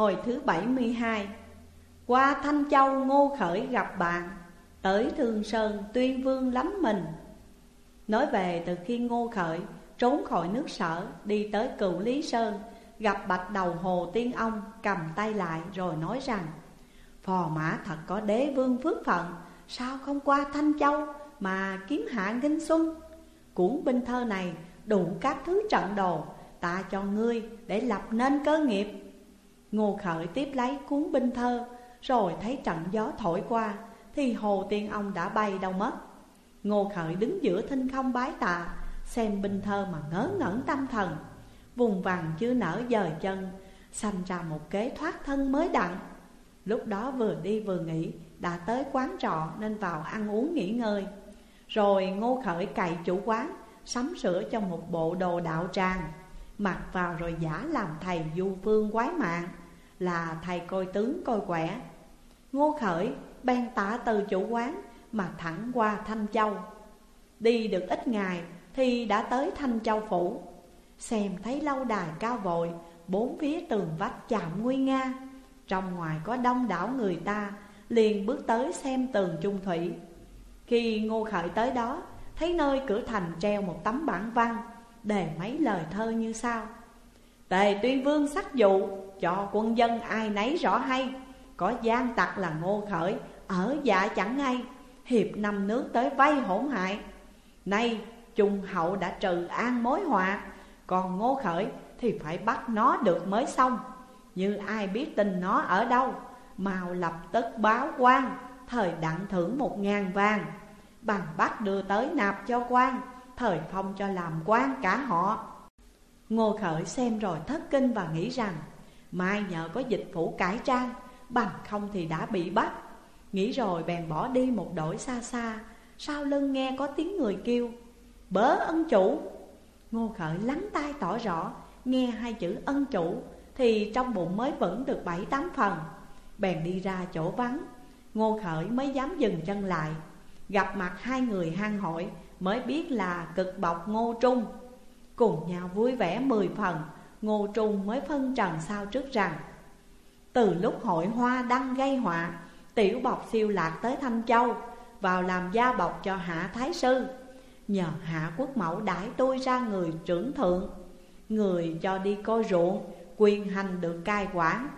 Hồi thứ 72 Qua Thanh Châu Ngô Khởi gặp bạn, Tới Thương Sơn tuyên vương lắm mình. Nói về từ khi Ngô Khởi trốn khỏi nước sở, Đi tới cựu Lý Sơn, Gặp bạch đầu hồ tiên ông cầm tay lại rồi nói rằng, Phò mã thật có đế vương phước phận, Sao không qua Thanh Châu mà kiếm hạ nghinh xuân? Cuốn binh thơ này đủ các thứ trận đồ, Ta cho ngươi để lập nên cơ nghiệp. Ngô Khởi tiếp lấy cuốn binh thơ, Rồi thấy trận gió thổi qua, Thì Hồ Tiên Ông đã bay đâu mất. Ngô Khởi đứng giữa thinh không bái tạ, Xem binh thơ mà ngớ ngẩn tâm thần. Vùng vằng chưa nở dời chân, Sanh ra một kế thoát thân mới đặng. Lúc đó vừa đi vừa nghỉ, Đã tới quán trọ nên vào ăn uống nghỉ ngơi. Rồi Ngô Khởi cày chủ quán, Sắm sửa cho một bộ đồ đạo tràng. Mặc vào rồi giả làm thầy du phương quái mạng. Là thầy coi tướng, coi quẻ. Ngô Khởi ban tạ từ chủ quán Mà thẳng qua Thanh Châu. Đi được ít ngày thì đã tới Thanh Châu Phủ. Xem thấy lâu đài cao vội, Bốn phía tường vách chạm nguy nga. Trong ngoài có đông đảo người ta, Liền bước tới xem tường trung thủy. Khi Ngô Khởi tới đó, Thấy nơi cửa thành treo một tấm bản văn Đề mấy lời thơ như sau. Tề tuyên vương sắc dụ cho quân dân ai nấy rõ hay. Có gian tặc là Ngô Khởi, Ở dạ chẳng ngay. Hiệp năm nước tới vay hỗn hại. Nay Trung hậu đã trừ an mối họa. Còn Ngô Khởi thì phải bắt nó được mới xong. Như ai biết tình nó ở đâu, Mau lập tức báo quan. Thời đặng thưởng một ngàn vàng. Bằng bắt đưa tới nạp cho quan, Thời phong cho làm quan cả họ. Ngô Khởi xem rồi thất kinh và nghĩ rằng Mai nhờ có dịch phủ cải trang, Bằng không thì đã bị bắt. Nghĩ rồi bèn bỏ đi một đội xa xa. Sau lưng nghe có tiếng người kêu, Bớ ân chủ. Ngô Khởi lắng tai tỏ rõ, Nghe hai chữ ân chủ Thì trong bụng mới vẫn được bảy tám phần. Bèn đi ra chỗ vắng, Ngô Khởi mới dám dừng chân lại. Gặp mặt hai người hang hội Mới biết là cực bọc Ngô Trung. Cùng nhau vui vẻ mười phần. Ngô Trung mới phân trần sao trước rằng, Từ lúc hội hoa đăng gây họa, Tiểu bọc siêu lạc tới Thanh Châu, Vào làm gia bọc cho Hạ Thái Sư. Nhờ Hạ Quốc Mẫu đãi tôi ra người trưởng thượng, Người cho đi coi ruộng, Quyền hành được cai quản.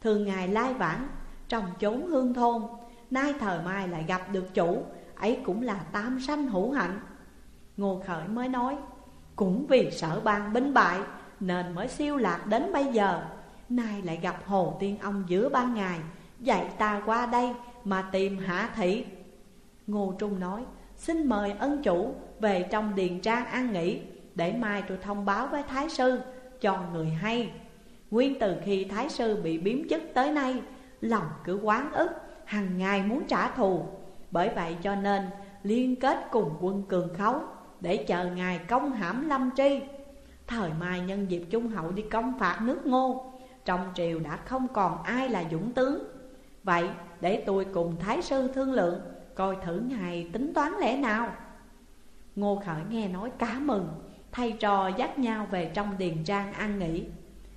Thường ngày lai vãng, Trong chốn hương thôn, Nay thời mai lại gặp được chủ, Ấy cũng là tam sanh hữu hạnh. Ngô Khởi mới nói, Cũng vì sợ ban binh bại nên mới siêu lạc đến bây giờ. Nay lại gặp Hồ Tiên Ông giữa ban ngày, Dạy ta qua đây mà tìm hạ thị? Ngô Trung nói, Xin mời ân chủ về trong điền trang an nghỉ, Để mai tôi thông báo với Thái Sư cho người hay. Nguyên từ khi Thái Sư bị biếm chức tới nay, Lòng cứ quán ức hàng ngày muốn trả thù. Bởi vậy cho nên liên kết cùng quân cường khấu, Để chờ ngài công hãm lâm tri. Thời mai nhân dịp Trung Hậu đi công phạt nước ngô, Trong triều đã không còn ai là dũng tướng. Vậy để tôi cùng Thái Sư thương lượng, Coi thử ngài tính toán lẽ nào. Ngô Khởi nghe nói cá mừng, Thay trò dắt nhau về trong điền trang ăn nghỉ.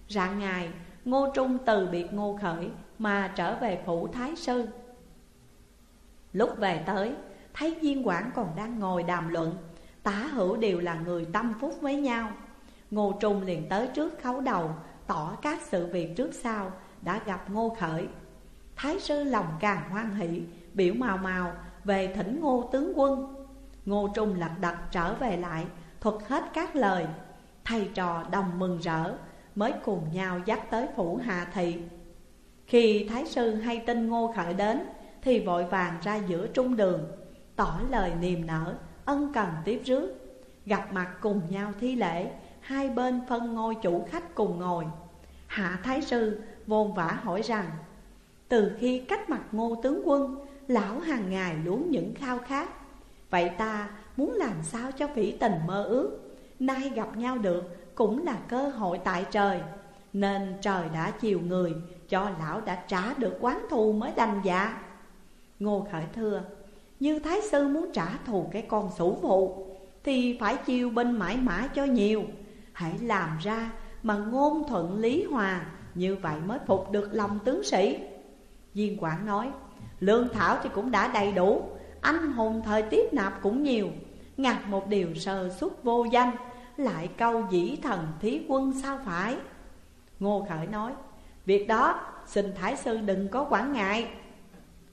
Rạng ngày, Ngô Trung từ biệt Ngô Khởi Mà trở về phủ Thái Sư. Lúc về tới, Thấy viên quản còn đang ngồi đàm luận Tả hữu đều là người tâm phúc với nhau. Ngô Trung liền tới trước khấu đầu, Tỏ các sự việc trước sau, Đã gặp Ngô Khởi. Thái sư lòng càng hoan hỷ, Biểu màu màu về thỉnh ngô tướng quân. Ngô Trung lật đật trở về lại, Thuật hết các lời. Thầy trò đồng mừng rỡ, Mới cùng nhau dắt tới phủ Hạ Thị. Khi Thái sư hay tin Ngô Khởi đến, Thì vội vàng ra giữa trung đường, Tỏ lời niềm nở, Ân cần tiếp rước. Gặp mặt cùng nhau thi lễ Hai bên phân ngôi chủ khách cùng ngồi. Hạ Thái sư vồn vã hỏi rằng, Từ khi cách mặt ngô tướng quân, Lão hàng ngày luôn những khao khát, Vậy ta muốn làm sao cho phỉ tình mơ ước? Nay gặp nhau được cũng là cơ hội tại trời, Nên trời đã chiều người, Cho lão đã trả được quán thù mới đành dạ. Ngô Khởi thưa, Như Thái Sư muốn trả thù cái con sủ phụ, Thì phải chiêu binh mãi mãi cho nhiều. Hãy làm ra mà ngôn thuận lý hòa, Như vậy mới phục được lòng tướng sĩ. Viên quản nói, Lương thảo thì cũng đã đầy đủ, Anh hùng thời tiếp nạp cũng nhiều. Ngặt một điều sơ xuất vô danh, Lại câu dĩ thần thí quân sao phải? Ngô Khởi nói, Việc đó, xin Thái Sư đừng có quản ngại.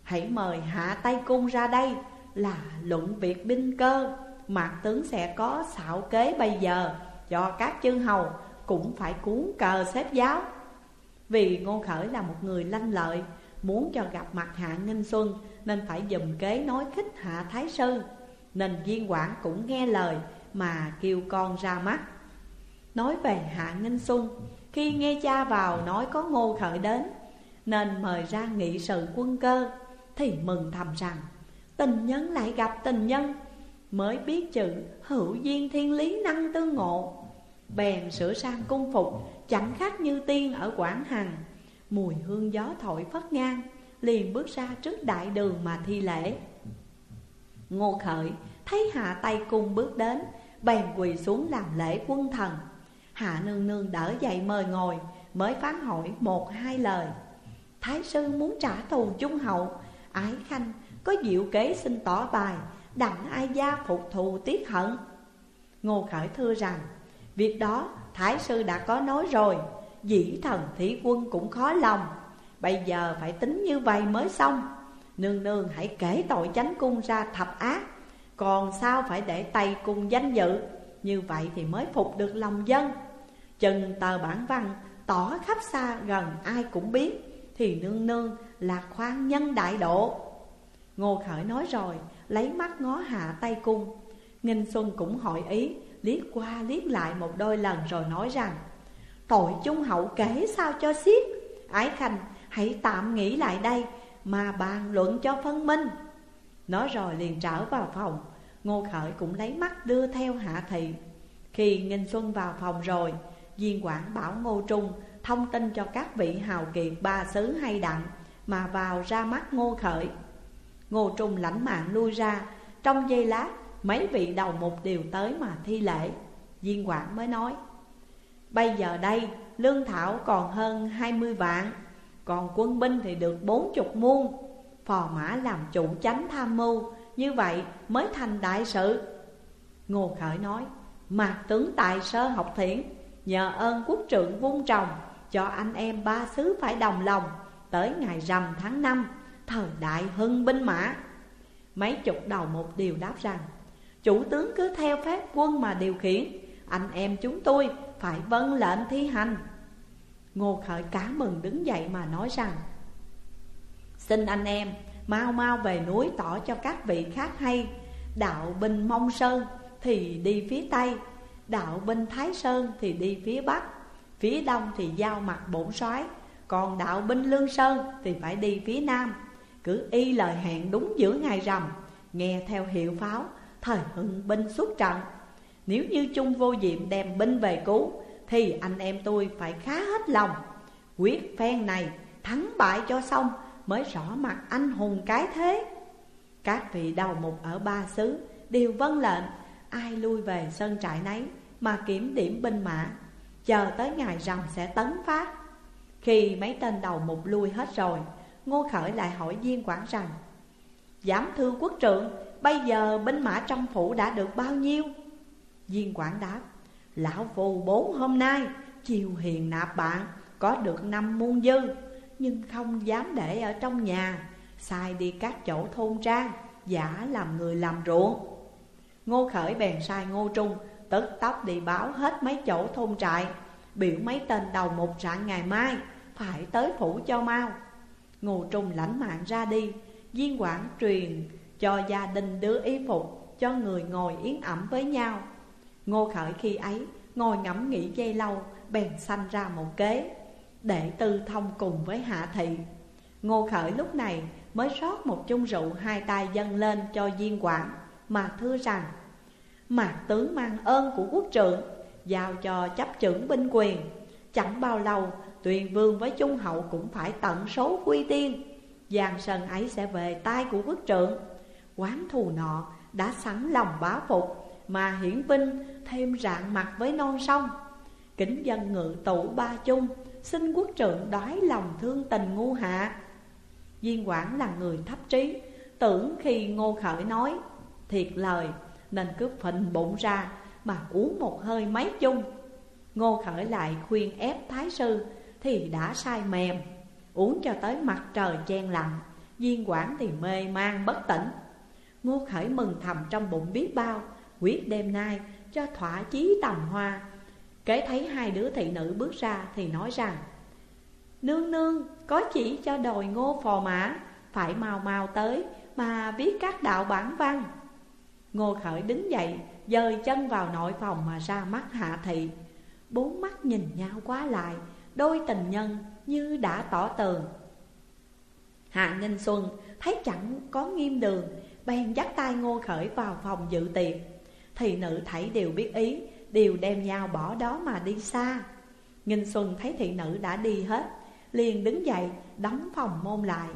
Hãy mời hạ tay cung ra đây Là luận việc binh cơ, Mạc tướng sẽ có xạo kế bây giờ. Cho các chư hầu cũng phải cuốn cờ xếp giáo. Vì Ngô Khởi là một người lanh lợi, Muốn cho gặp mặt Hạ Nghinh Xuân Nên phải dùm kế nói khích Hạ Thái Sư, Nên viên quản cũng nghe lời Mà kêu con ra mắt. Nói về Hạ Nghinh Xuân, Khi nghe cha vào nói có Ngô Khởi đến, Nên mời ra nghị sự quân cơ, Thì mừng thầm rằng, Tình nhân lại gặp tình nhân, Mới biết chữ hữu duyên thiên lý năng tương ngộ. Bèn sửa sang cung phục, Chẳng khác như tiên ở Quảng Hằng. Mùi hương gió thổi phất ngang, Liền bước ra trước đại đường mà thi lễ. Ngô Khởi thấy hạ tay cung bước đến, Bèn quỳ xuống làm lễ quân thần. Hạ nương nương đỡ dậy mời ngồi, Mới phán hỏi một hai lời. Thái sư muốn trả thù trung hậu, Ái khanh, có diệu kế xin tỏ bài, Đặng ai gia phục thù tiết hận? Ngô Khởi thưa rằng Việc đó, Thái sư đã có nói rồi. Dĩ thần thủy quân cũng khó lòng. Bây giờ phải tính như vậy mới xong. Nương nương hãy kể tội chánh cung ra thập ác. Còn sao phải để tay cung danh dự? Như vậy thì mới phục được lòng dân. Chừng tờ bản văn tỏ khắp xa gần ai cũng biết, Thì nương nương là khoan nhân đại độ. Ngô Khởi nói rồi, lấy mắt ngó hạ tay cung. Nghinh Xuân cũng hỏi ý liếc qua liếc lại một đôi lần rồi nói rằng, Tội chung hậu kể sao cho xiết? Ái Khanh, hãy tạm nghĩ lại đây, Mà bàn luận cho phân minh. Nói rồi liền trở vào phòng. Ngô Khởi cũng lấy mắt đưa theo Hạ Thị. Khi Nghinh Xuân vào phòng rồi, Viên quản bảo Ngô Trung Thông tin cho các vị hào kiệt ba xứ hay đặng, Mà vào ra mắt Ngô Khởi. Ngô Trung lãnh mạng lui ra, Trong giây lát mấy vị đầu một đều tới mà thi lễ. Viên quản mới nói, Bây giờ đây, lương thảo còn hơn 20 vạn, Còn quân binh thì được 40 muôn. Phò mã làm chủ chánh tham mưu, Như vậy mới thành đại sự. Ngô Khởi nói Mạc tướng tài sơ học thiển Nhờ ơn quốc trượng vung trồng, Cho anh em ba xứ phải đồng lòng. Tới ngày rằm tháng 5 Thời đại hưng binh mã. Mấy chục đầu một điều đáp rằng Chủ tướng cứ theo phép quân mà điều khiển. Anh em chúng tôi phải vâng lệnh thi hành. Ngô Khởi cá mừng đứng dậy mà nói rằng, Xin anh em mau mau về núi tỏ cho các vị khác hay. Đạo binh Mông Sơn thì đi phía Tây, Đạo binh Thái Sơn thì đi phía Bắc, Phía Đông thì giao mặt bổn soái, Còn đạo binh Lương Sơn thì phải đi phía Nam. Cứ y lời hẹn đúng giữa ngày rằm, Nghe theo hiệu pháo Thời hưng binh xuất trận. Nếu như chung vô diệm đem binh về cứu, Thì anh em tôi phải khá hết lòng. Quyết phen này thắng bại cho xong Mới rõ mặt anh hùng cái thế. Các vị đầu mục ở ba xứ Đều vâng lệnh, Ai lui về sân trại nấy Mà kiểm điểm binh mã, Chờ tới ngày rằm sẽ tấn phát. Khi mấy tên đầu mục lui hết rồi, Ngô Khởi lại hỏi viên quản rằng, Giám thư quốc trượng Bây giờ binh mã trong phủ đã được bao nhiêu? Viên quản đáp, Lão phù bốn hôm nay, Chiều hiền nạp bạn, Có được năm muôn dư, Nhưng không dám để ở trong nhà, Sai đi các chỗ thôn trang, Giả làm người làm ruộng. Ngô Khởi bèn sai Ngô Trung, Tức tóc đi báo hết mấy chỗ thôn trại, Biểu mấy tên đầu một rạng ngày mai, Phải tới phủ cho mau. Ngô Trung lãnh mạng ra đi, Viên quản truyền cho gia đình đưa y phục, Cho người ngồi yến ẩm với nhau. Ngô Khởi khi ấy ngồi ngẫm nghĩ dây lâu, Bèn sanh ra một kế Để tư thông cùng với Hạ Thị. Ngô Khởi lúc này mới rót một chung rượu Hai tay dâng lên cho viên quản Mà thưa rằng, Mạc tướng mang ơn của quốc trượng Giao cho chấp trưởng binh quyền. Chẳng bao lâu, Tuyền vương với trung hậu cũng phải tận số quy tiên. Giang sơn ấy sẽ về tay của quốc trượng Quán thù nọ đã sẵn lòng bá phục, Mà hiển vinh thêm rạng mặt với non sông. Kính dân ngự tụ ba chung, Xin quốc trượng đói lòng thương tình ngu hạ. Viên quản là người thấp trí, Tưởng khi ngô khởi nói, Thiệt lời, Nên cứ phình bụng ra Mà uống một hơi mấy chung. Ngô khởi lại khuyên ép thái sư, Thì đã sai mềm, Uống cho tới mặt trời chen lặng. Viên quản thì mê man bất tỉnh. Ngô khởi mừng thầm trong bụng biết bao, Quyết đêm nay cho thỏa chí tầm hoa. Kế thấy hai đứa thị nữ bước ra thì nói rằng, Nương nương, có chỉ cho đồi ngô phò mã, Phải mau mau tới mà viết các đạo bản văn. Ngô khởi đứng dậy, dời chân vào nội phòng mà ra mắt hạ thị. Bốn mắt nhìn nhau quá lại, Đôi tình nhân như đã tỏ tường. Hạ Ninh Xuân thấy chẳng có nghiêm đường Bèn dắt tay Ngô Khởi vào phòng dự tiệc. Thì nữ thảy đều biết ý, Đều đem nhau bỏ đó mà đi xa. Nghinh Xuân thấy thị nữ đã đi hết, Liền đứng dậy, đóng phòng môn lại.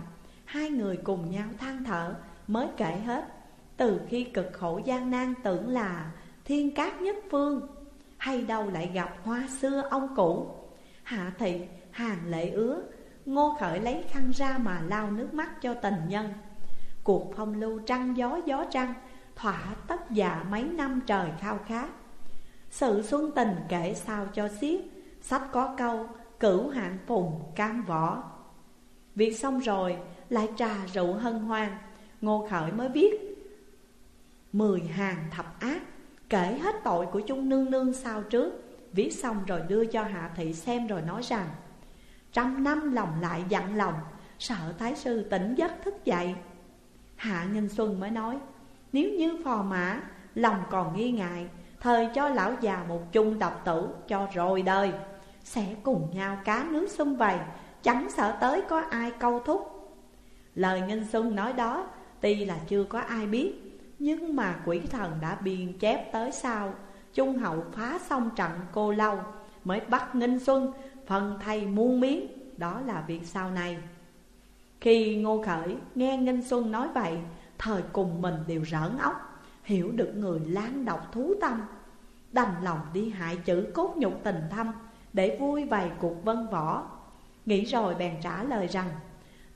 Hai người cùng nhau than thở, Mới kể hết. Từ khi cực khổ gian nan tưởng là Thiên cát nhất phương, Hay đâu lại gặp hoa xưa ông cũ. Hạ thị, hàng lệ ứa, Ngô khởi lấy khăn ra mà lau nước mắt cho tình nhân. Cuộc phong lưu trăng gió gió trăng, Thỏa tất dạ mấy năm trời khao khát. Sự xuân tình kể sao cho xiết Sách có câu, cửu hạng phùng cam võ. Việc xong rồi, lại trà rượu hân hoan. Ngô Khởi mới viết, Mười hàng thập ác, Kể hết tội của chung nương nương sao trước. Viết xong rồi đưa cho Hạ Thị xem rồi nói rằng, Trăm năm lòng lại dặn lòng, Sợ Thái Sư tỉnh giấc thức dậy. Hạ Nghinh Xuân mới nói, Nếu như phò mã, Lòng còn nghi ngại, Thời cho lão già một chung độc tử Cho rồi đời. Sẽ cùng nhau cá nước xung vầy, Chẳng sợ tới có ai câu thúc. Lời Nghinh Xuân nói đó, Tuy là chưa có ai biết, Nhưng mà quỷ thần đã biên chép tới sau. Trung hậu phá xong trận cô lâu, Mới bắt Nghinh Xuân, Phần thay muôn miếng. Đó là việc sau này. Khi Ngô Khởi nghe Nghinh Xuân nói vậy, Thời cùng mình đều rỡn óc Hiểu được người lan độc thú tâm. Đành lòng đi hại chữ cốt nhục tình thâm Để vui vầy cuộc vân võ. Nghĩ rồi bèn trả lời rằng,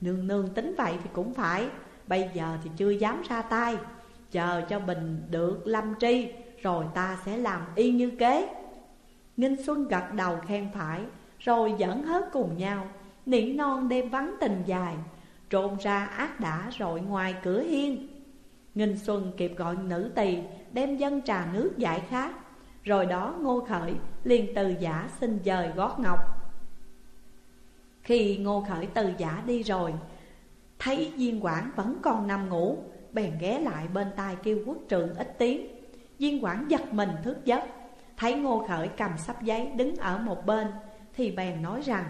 Nương nương tính vậy thì cũng phải, Bây giờ thì chưa dám ra tay. Chờ cho Bình được lâm tri, Rồi ta sẽ làm y như kế. Nghinh Xuân gật đầu khen phải, Rồi dẫn hết cùng nhau, Nỉ non đêm vắng tình dài. Trộn ra ác đã rội ngoài cửa hiên. Nghinh Xuân kịp gọi nữ tỳ, Đem dân trà nước giải khát. Rồi đó Ngô Khởi liền từ giả xin dời gót ngọc. Khi Ngô Khởi từ giả đi rồi, Thấy Diên Quảng vẫn còn nằm ngủ, Bèn ghé lại bên tai kêu quốc trượng ít tiếng. Diên Quảng giật mình thức giấc, Thấy Ngô Khởi cầm sắp giấy đứng ở một bên, Thì bèn nói rằng,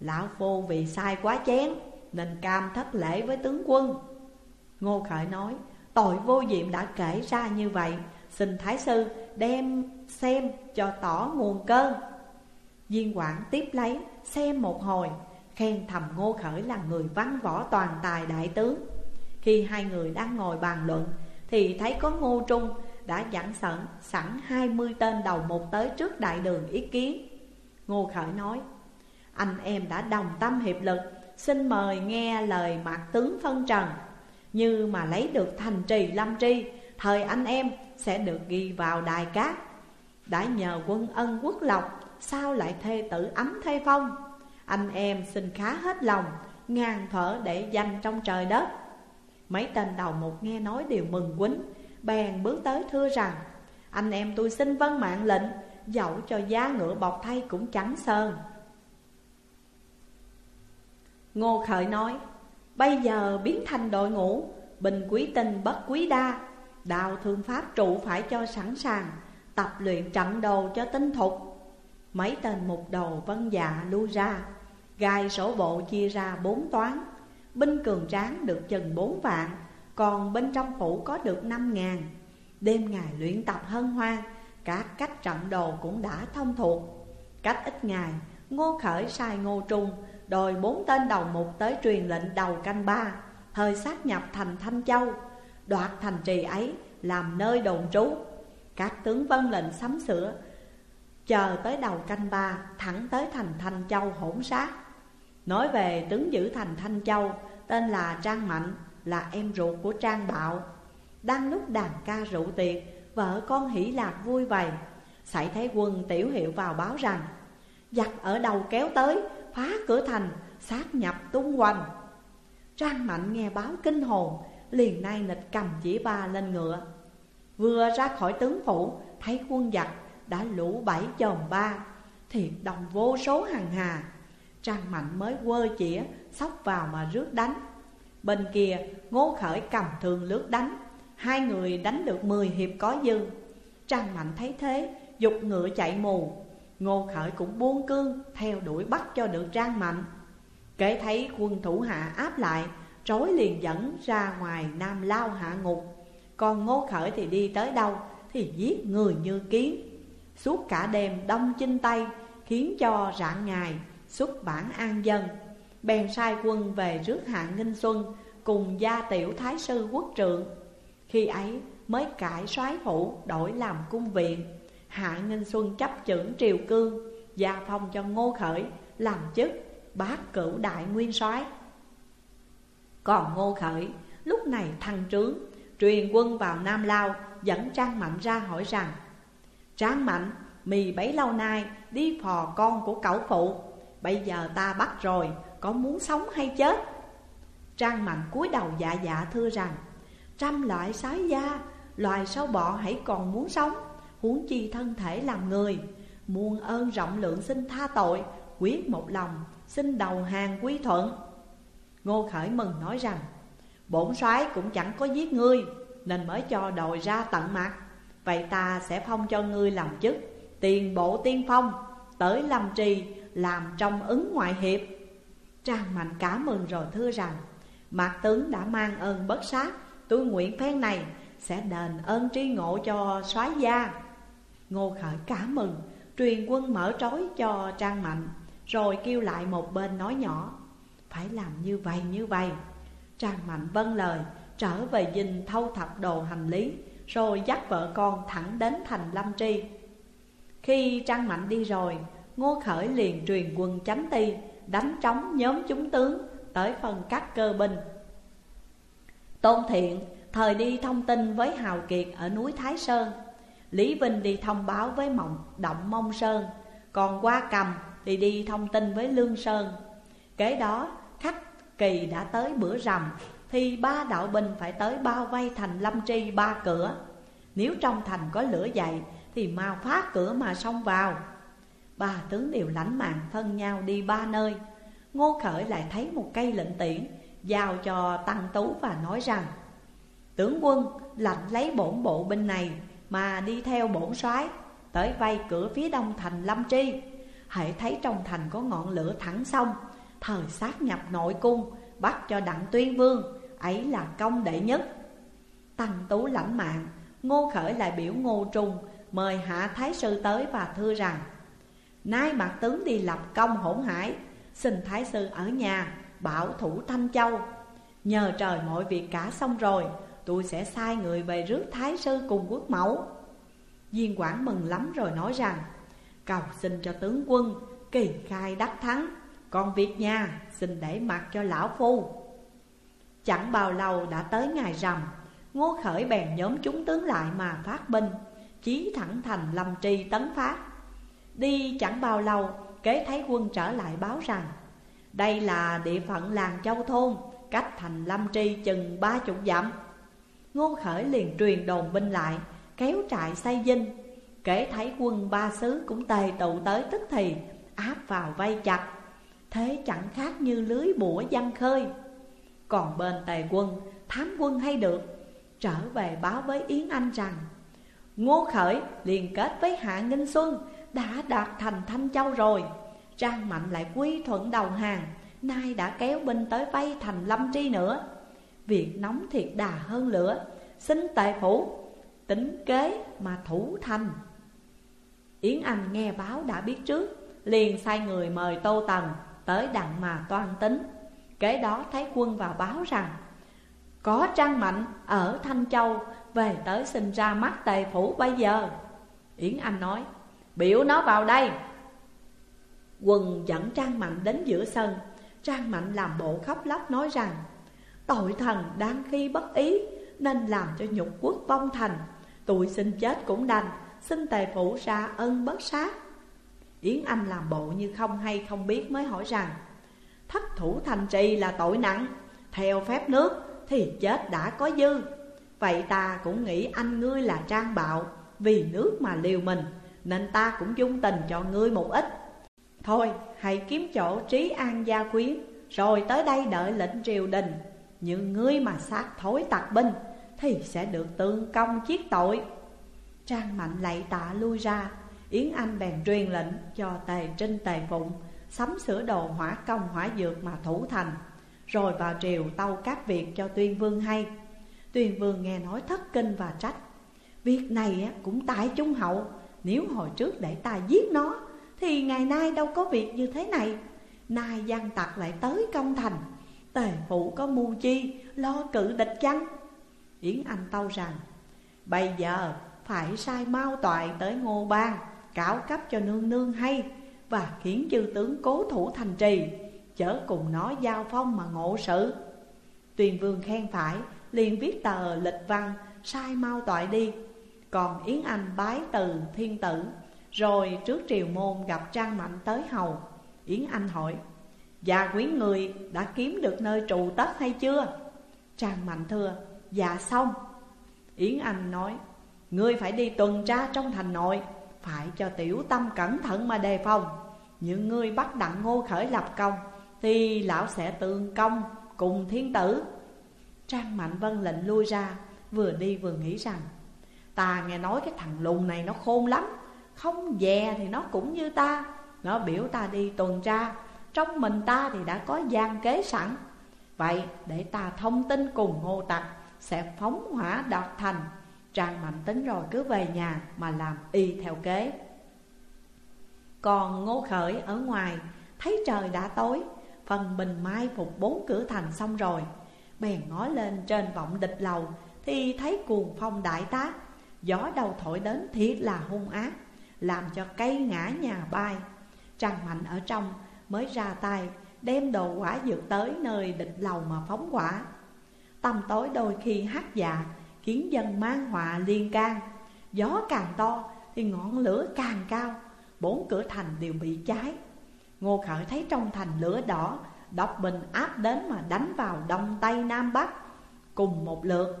Lão phu vì sai quá chén. Nên cam thất lễ với tướng quân. Ngô Khởi nói, Tội vô diệm đã kể ra như vậy, Xin Thái Sư đem xem cho tỏ nguồn cơn. Viên quản tiếp lấy, xem một hồi, Khen thầm Ngô Khởi là người văn võ toàn tài đại tướng. Khi hai người đang ngồi bàn luận, Thì thấy có Ngô Trung đã dặn sẵn sẵn hai mươi tên đầu một tới trước đại đường ý kiến. Ngô Khởi nói, Anh em đã đồng tâm hiệp lực Xin mời nghe lời mạc tướng phân trần. Như mà lấy được thành trì lâm tri, Thời anh em sẽ được ghi vào đài cát. Đã nhờ quân ân quốc lộc, Sao lại thê tử ấm thê phong? Anh em xin khá hết lòng Ngàn thở để danh trong trời đất. Mấy tên đầu một nghe nói đều mừng quýnh, Bèn bước tới thưa rằng, Anh em tôi xin vân mạng lệnh, Dẫu cho giá ngựa bọc thay cũng chẳng sơn Ngô Khởi nói, Bây giờ biến thành đội ngũ, Bình quý tinh bất quý đa. Đạo thương pháp trụ phải cho sẵn sàng, Tập luyện trận đồ cho tinh thục. Mấy tên mục đầu vân dạ lui ra, Gai sổ bộ chia ra bốn toán. Binh cường tráng được chừng bốn vạn, Còn bên trong phủ có được năm ngàn. Đêm ngày luyện tập hân hoan, Các cách trận đồ cũng đã thông thuộc. Cách ít ngày, Ngô Khởi sai Ngô Trung Đòi bốn tên đầu mục tới truyền lệnh đầu canh ba, Thời sát nhập thành Thanh Châu. Đoạt thành trì ấy làm nơi đồn trú. Các tướng vân lệnh sắm sửa, Chờ tới đầu canh ba, thẳng tới thành Thanh Châu hỗn sát. Nói về tướng giữ thành Thanh Châu, Tên là Trang Mạnh, Là em ruột của Trang Bạo. Đang lúc đàn ca rượu tiệc, Vợ con hỷ lạc vui vầy. Xảy thấy quân tiểu hiệu vào báo rằng, Giặc ở đầu kéo tới Phá cửa thành sát nhập tung hoành. Trang Mạnh nghe báo kinh hồn, Liền nay nịch cầm chỉ ba lên ngựa. Vừa ra khỏi tướng phủ, Thấy quân giặc đã lũ bảy chồng ba Thiệt đồng vô số hàng hà. Trang Mạnh mới quơ chĩa, xốc vào mà rước đánh. Bên kia, Ngô Khởi cầm thường lướt đánh, Hai người đánh được mười hiệp có dư. Trang Mạnh thấy thế, Dục ngựa chạy mù. Ngô Khởi cũng buông cương, Theo đuổi bắt cho được Trang Mạnh. Kể thấy quân thủ hạ áp lại Trối liền dẫn ra ngoài Nam Lao hạ ngục. Còn Ngô Khởi thì đi tới đâu Thì giết người như kiến. Suốt cả đêm đông chinh tay Khiến cho rạng ngày xuất bản an dân. Bèn sai quân về rước hạ Nghinh Xuân Cùng gia tiểu thái sư quốc trượng. Khi ấy mới cải soái phủ đổi làm cung viện. Hạ Ninh Xuân chấp chưởng triều cương Gia phong cho Ngô Khởi làm chức bát cửu đại nguyên soái Còn Ngô Khởi lúc này thăng trướng Truyền quân vào Nam Lao dẫn Trang Mạnh ra hỏi rằng Trang Mạnh, mì bấy lâu nay đi phò con của cậu phụ Bây giờ ta bắt rồi, có muốn sống hay chết? Trang Mạnh cúi đầu dạ dạ thưa rằng Trăm loại sái da, loài sâu bọ hãy còn muốn sống Huống chi thân thể làm người. Muôn ơn rộng lượng xin tha tội Quyết một lòng, xin đầu hàng quý thuận. Ngô Khởi mừng nói rằng Bổn soái cũng chẳng có giết ngươi Nên mới cho đội ra tận mặt. Vậy ta sẽ phong cho ngươi làm chức Tiền bộ tiên phong Tới lâm trì làm trong ứng ngoại hiệp. Trang Mạnh cả mừng rồi thưa rằng Mạc tướng đã mang ơn bất sát Tôi nguyện phen này sẽ đền ơn tri ngộ cho soái gia. Ngô Khởi cả mừng, Truyền quân mở trói cho Trang Mạnh, Rồi kêu lại một bên nói nhỏ, Phải làm như vậy như vậy. Trang Mạnh vâng lời, Trở về dinh thâu thập đồ hành lý, Rồi dắt vợ con thẳng đến thành Lâm Tri. Khi Trang Mạnh đi rồi, Ngô Khởi liền truyền quân chánh ti, Đánh trống nhóm chúng tướng Tới phần các cơ binh. Tôn Thiện thời đi thông tin với Hào Kiệt ở núi Thái Sơn. Lý Vinh đi thông báo với Mộng Động Mông Sơn, Còn qua cầm thì đi thông tin với Lương Sơn. Kế đó, khách kỳ đã tới bữa rằm, Thì ba đạo binh phải tới bao vây thành Lâm Tri ba cửa. Nếu trong thành có lửa dậy Thì mau phá cửa mà xông vào. Ba tướng đều lãnh mạng phân nhau đi ba nơi. Ngô Khởi lại thấy một cây lệnh tiễn, Giao cho Tăng Tú và nói rằng, Tướng quân, lệnh lấy bổn bộ binh này mà đi theo bổn soái Tới vây cửa phía đông thành Lâm Tri. Hãy thấy trong thành có ngọn lửa thẳng sông, Thời sát nhập nội cung, Bắt cho đặng tuyên vương, Ấy là công đệ nhất. Tăng Tú lãnh mạng, Ngô Khởi lại biểu Ngô Trung Mời Hạ Thái Sư tới và thưa rằng, Nay mặt tướng đi lập công hỗn hải, Xin Thái Sư ở nhà bảo thủ Thanh Châu. Nhờ trời mọi việc cả xong rồi Tôi sẽ sai người về rước Thái Sư cùng quốc mẫu. Viên quản mừng lắm rồi nói rằng, Cầu xin cho tướng quân kỳ khai đắc thắng, Còn việc nhà xin để mặc cho lão phu. Chẳng bao lâu đã tới ngày rằm, Ngô Khởi bèn nhóm chúng tướng lại mà phát binh, Chí thẳng thành lâm tri tấn phát. Đi chẳng bao lâu, kế thấy quân trở lại báo rằng, Đây là địa phận làng Châu Thôn, Cách thành Lâm Tri chừng ba chục dặm. Ngô Khởi liền truyền đồn binh lại, Kéo trại xây dinh. Kể thấy quân ba xứ cũng tề tụ tới tức thì, Áp vào vây chặt. Thế chẳng khác như lưới bủa văn khơi. Còn bên tề quân, Thám quân hay được? Trở về báo với Yến Anh rằng, Ngô Khởi liền kết với Hạ Nghinh Xuân, đã đạt thành Thanh Châu rồi. Trang Mạnh lại quy thuận đầu hàng, Nay đã kéo binh tới vây thành Lâm Tri nữa. Việc nóng thiệt đà hơn lửa, Xin tệ phủ Tính kế mà thủ thành. Yến Anh nghe báo đã biết trước, Liền sai người mời Tô Tần Tới đặng mà toan tính. Kế đó thấy quân vào báo rằng, Có Trang Mạnh ở Thanh Châu, Về tới sinh ra mắt tề phủ bây giờ. Yến Anh nói, Biểu nó vào đây. Quần dẫn Trang Mạnh đến giữa sân. Trang Mạnh làm bộ khóc lóc nói rằng Tội thần đang khi bất ý, Nên làm cho nhục quốc vong thành. Tụi xin chết cũng đành, Xin tề phủ ra ân bất sát. Yến Anh làm bộ như không hay không biết mới hỏi rằng, Thất thủ thành trì là tội nặng, Theo phép nước thì chết đã có dư. Vậy ta cũng nghĩ anh ngươi là trang bạo, Vì nước mà liều mình, Nên ta cũng dung tình cho ngươi một ít. Thôi, hãy kiếm chỗ trí an gia quyến, Rồi tới đây đợi lệnh triều đình. Những ngươi mà sát thối tặc binh Thì sẽ được tương công chiết tội. Trang mạnh lạy tạ lui ra, Yến Anh bèn truyền lệnh cho Tề Trinh, Tề Phụng Sắm sửa đồ hỏa công hỏa dược mà thủ thành, Rồi vào triều tâu các việc cho Tuyên Vương hay. Tuyên Vương nghe nói thất kinh và trách, Việc này cũng tại Trung Hậu, Nếu hồi trước để ta giết nó Thì ngày nay đâu có việc như thế này. Nay gian tặc lại tới công thành Tề phụ có mưu chi, Lo cự địch chăng? Yến Anh tâu rằng, Bây giờ phải sai mau toại tới ngô bang, Cáo cấp cho nương nương hay Và khiến chư tướng cố thủ thành trì Chở cùng nó giao phong mà ngộ sự. Tuyền vương khen phải, liền viết tờ lịch văn, sai mau toại đi. Còn Yến Anh bái từ thiên tử, Rồi trước triều môn gặp Trang Mạnh tới hầu. Yến Anh hỏi Dạ quyến người đã kiếm được nơi trụ tất hay chưa? Trang Mạnh thưa Dạ xong. Yến Anh nói, Ngươi phải đi tuần tra trong thành nội, Phải cho tiểu tâm cẩn thận mà đề phòng. Những ngươi bắt đặng ngô khởi lập công, Thì lão sẽ tương công cùng thiên tử. Trang Mạnh Vân lệnh lui ra, Vừa đi vừa nghĩ rằng, Ta nghe nói cái thằng lùn này nó khôn lắm, Không dè thì nó cũng như ta, Nó biểu ta đi tuần tra. Trong mình ta thì đã có gian kế sẵn. Vậy để ta thông tin cùng ngô tặc, Sẽ phóng hỏa đoạt thành. Trang Mạnh tính rồi, cứ về nhà mà làm y theo kế. Còn Ngô Khởi ở ngoài, thấy trời đã tối, Phần bình mai phục bốn cửa thành xong rồi. Bèn ngó lên trên vọng địch lầu, Thì thấy cuồng phong đại tác. Gió đầu thổi đến thiết là hung ác, Làm cho cây ngã nhà bay. Trang Mạnh ở trong mới ra tay, Đem đồ quả dược tới nơi địch lầu mà phóng quả. Tầm tối đôi khi hát dạ khiến dân mang họa liên can. Gió càng to thì ngọn lửa càng cao, Bốn cửa thành đều bị cháy. Ngô Khởi thấy trong thành lửa đỏ, Độc bình áp đến mà đánh vào đông tây nam bắc. Cùng một lượt,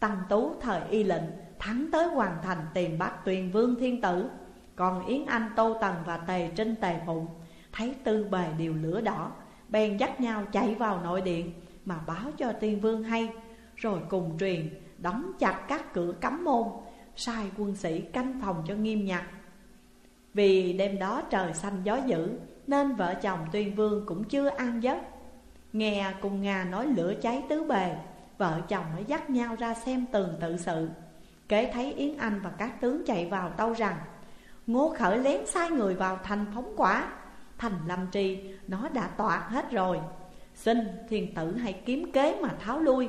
Tăng Tú thời y lệnh thắng tới hoàn thành tìm bắt tuyền vương thiên tử. Còn Yến Anh, Tô Tần và Tề Trinh Tề Phụng Thấy tư bề đều lửa đỏ, Bèn dắt nhau chạy vào nội điện Mà báo cho tiên vương hay, Rồi cùng truyền đóng chặt các cửa cấm môn, sai quân sĩ canh phòng cho nghiêm nhặt. Vì đêm đó trời xanh gió dữ, nên vợ chồng tuyên vương cũng chưa ăn giấc. Nghe cùng nga nói lửa cháy tứ bề, vợ chồng mới dắt nhau ra xem tường tự sự. Kế thấy yến anh và các tướng chạy vào tâu rằng, ngô khởi lén sai người vào thành phóng quả thành lâm tri nó đã toạt hết rồi. Xin thiền tử hãy kiếm kế mà tháo lui,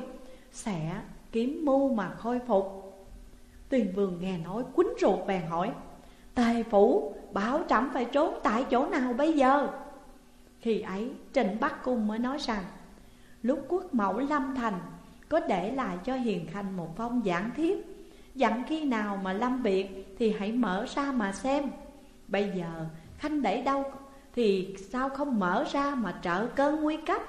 sẽ kiếm mưu mà khôi phục. Tuyền vương nghe nói quýnh ruột bèn hỏi, Tề phủ, bảo trẫm phải trốn tại chỗ nào bây giờ? Khi ấy Trịnh Bắc Cung mới nói rằng, Lúc quốc mẫu lâm thành Có để lại cho Hiền Khanh một phong giảng thiếp Dặn khi nào mà lâm biệt Thì hãy mở ra mà xem. Bây giờ Khanh để đâu thì sao không mở ra mà trợ cơn nguy cấp?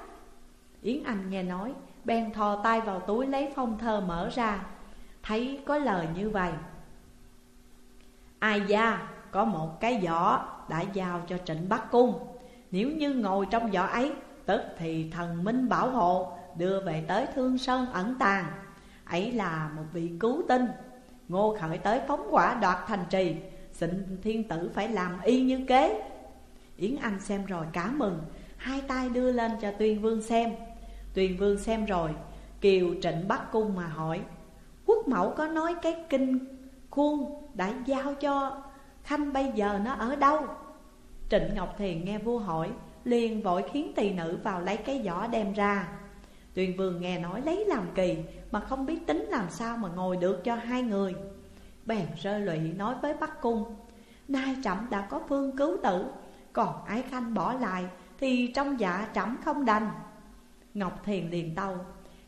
Yến Anh nghe nói, Bèn thò tay vào túi lấy phong thơ mở ra. Thấy có lời như vậy. Ai da, có một cái giỏ đã giao cho trịnh Bắc Cung. Nếu như ngồi trong giỏ ấy, Tức thì thần minh bảo hộ Đưa về tới Thương Sơn ẩn tàng. Ấy là một vị cứu tinh. Ngô khởi tới phóng quả đoạt thành trì, Xin thiên tử phải làm y như kế. Yến Anh xem rồi cá mừng, Hai tay đưa lên cho tuyên vương xem. Tuyên vương xem rồi, Kiều trịnh bắt Cung mà hỏi, Quốc mẫu có nói cái kinh khuôn đã giao cho Khanh bây giờ nó ở đâu? Trịnh Ngọc Thiền nghe vua hỏi, liền vội khiến tỳ nữ vào lấy cái giỏ đem ra. Tuyền vương nghe nói lấy làm kỳ, Mà không biết tính làm sao mà ngồi được cho hai người. Bèn rơi lụy nói với Bắc Cung, Nay trẫm đã có phương cứu tử còn ái khanh bỏ lại Thì trong dạ trẫm không đành. Ngọc Thiền liền tâu,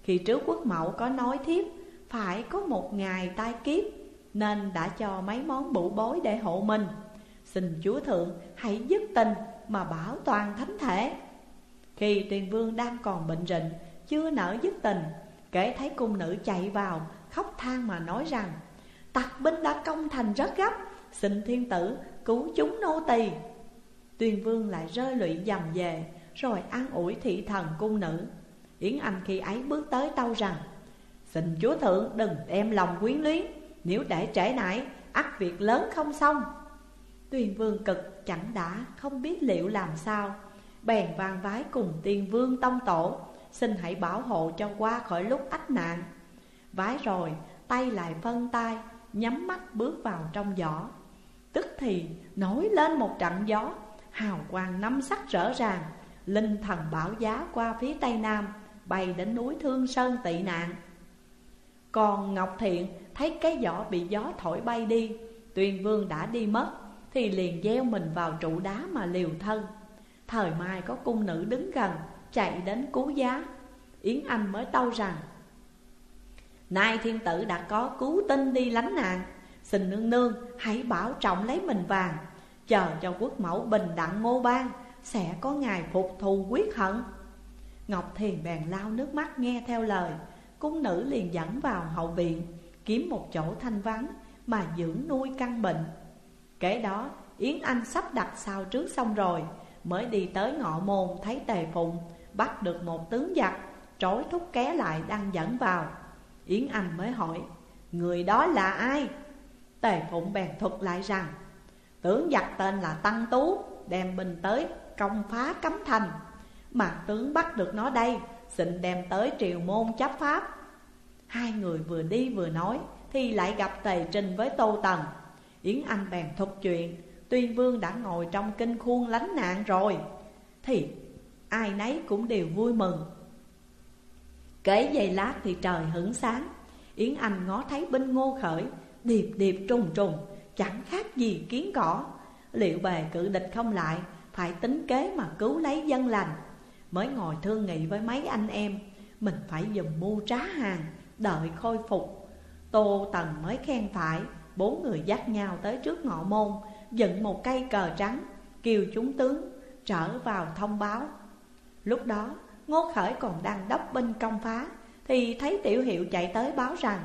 Khi trước quốc mẫu có nói thiếp, Phải có một ngày tai kiếp, Nên đã cho mấy món bụ bối để hộ mình. Xin chúa thượng hãy dứt tình Mà bảo toàn thánh thể. Khi tuyền vương đang còn bệnh rịnh, Chưa nở dứt tình, Kể thấy cung nữ chạy vào, Khóc than mà nói rằng, Tặc binh đã công thành rất gấp, Xin thiên tử cứu chúng nô tỳ. Tuyên vương lại rơi lụy dầm về, Rồi an ủi thị thần cung nữ. Yến Anh khi ấy bước tới tâu rằng, Xin chúa thượng đừng đem lòng quyến luyến, Nếu để trễ nải, ắt việc lớn không xong. Tuyên vương cực chẳng đã, không biết liệu làm sao. Bèn vang vái cùng tiên vương tông tổ, Xin hãy bảo hộ cho qua khỏi lúc ách nạn. Vái rồi, tay lại phân tay, Nhắm mắt bước vào trong giỏ. Tức thì nổi lên một trận gió Hào quang năm sắc rỡ ràng, Linh thần bảo giá qua phía tây nam, Bay đến núi Thương Sơn tị nạn. Còn Ngọc Thiện thấy cái giỏ bị gió thổi bay đi Tuyền vương đã đi mất, Thì liền gieo mình vào trụ đá mà liều thân. Thời mai có cung nữ đứng gần, Chạy đến cứu giá. Yến Anh mới tâu rằng, Nay thiên tử đã có cứu tinh đi lánh nạn, Xin nương nương hãy bảo trọng lấy mình vàng Chờ cho quốc mẫu bình đẳng ngô ban, Sẽ có ngày phục thù quyết hận. Ngọc Thiền bèn lao nước mắt nghe theo lời. Cung nữ liền dẫn vào hậu viện, Kiếm một chỗ thanh vắng Mà dưỡng nuôi căn bệnh. Kể đó, Yến Anh sắp đặt sao trước xong rồi, Mới đi tới ngọ môn thấy tề phụng, Bắt được một tướng giặc Trối thúc ké lại đang dẫn vào. Yến Anh mới hỏi, Người đó là ai? Tề Phụng bèn thuật lại rằng Tướng giặc tên là Tăng Tú, Đem binh tới công phá cấm thành. Mà tướng bắt được nó đây, Xin đem tới triều môn chấp pháp. Hai người vừa đi vừa nói, Thì lại gặp Tề Trình với Tô Tần. Yến Anh bèn thuật chuyện Tuyên Vương đã ngồi trong kinh khuôn lánh nạn rồi, Thì ai nấy cũng đều vui mừng. Kể giây lát thì trời hửng sáng, Yến Anh ngó thấy binh ngô khởi, Điệp điệp trùng trùng Chẳng khác gì kiến cỏ. Liệu bề cự địch không lại, Phải tính kế mà cứu lấy dân lành. Mới ngồi thương nghị với mấy anh em, Mình phải dùm mưu trá hàng, Đợi khôi phục. Tô Tần mới khen phải, Bốn người dắt nhau tới trước ngọ môn, Dựng một cây cờ trắng, Kêu chúng tướng, trở vào thông báo. Lúc đó, Ngô Khởi còn đang đốc binh công phá, Thì thấy tiểu hiệu chạy tới báo rằng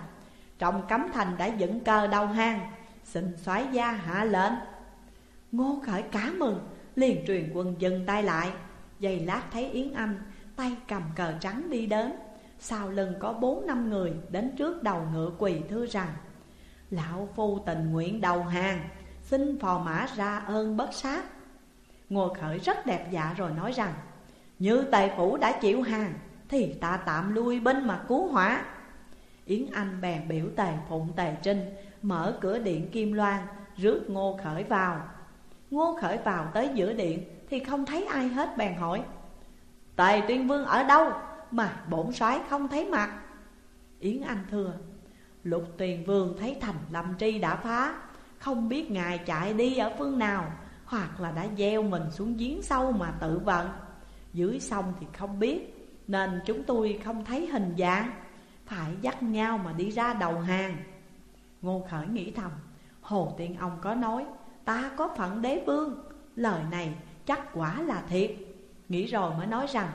trọng cấm thành đã dựng cờ đầu hàng Xin soái gia hạ lệnh. Ngô Khởi cá mừng, Liền truyền quân dừng tay lại. Giây lát thấy Yến Anh, Tay cầm cờ trắng đi đến. Sau lưng có bốn năm người Đến trước đầu ngựa quỳ thưa rằng, Lão phu tình nguyện đầu hàng, Xin phò mã ra ơn bất sát. Ngô Khởi rất đẹp dạ rồi nói rằng, như tài phủ đã chịu hàng, Thì ta tạm lui binh mà cứu hỏa Yến Anh bèn biểu tề phụng tề trinh Mở cửa điện Kim Loan, Rước Ngô Khởi vào. Ngô Khởi vào tới giữa điện Thì không thấy ai hết bèn hỏi, Tề tuyên vương ở đâu Mà bổn soái không thấy mặt? Yến Anh thưa, Lục tuyền vương thấy thành lâm tri đã phá, Không biết ngài chạy đi ở phương nào, Hoặc là đã gieo mình xuống giếng sâu mà tự vận. Dưới sông thì không biết, Nên chúng tôi không thấy hình dạng, Phải dắt nhau mà đi ra đầu hàng. Ngô Khởi nghĩ thầm, Hồ Tiên Ông có nói, Ta có phận đế vương, Lời này chắc quả là thiệt. Nghĩ rồi mới nói rằng,